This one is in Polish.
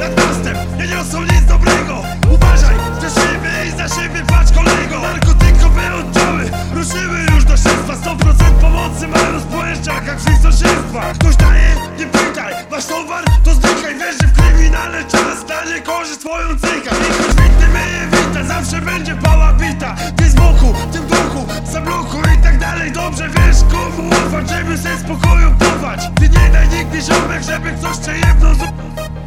jak następ Nie niosą nic dobrego! Uważaj, że siebie i za siebie patrz kolego! Narkotykowe oddziały ruszyły już do szefstwa 100% pomocy mają w społeczniach jak w ich sąsiedztwach Ktoś daje, nie pytaj, masz towar, to znikaj! Wiesz, że w kryminale czas na niekorzyść twoją cyka! I choć myje wita, zawsze będzie pała bita! Ty z boku, tym żeby ktoś cię jedno.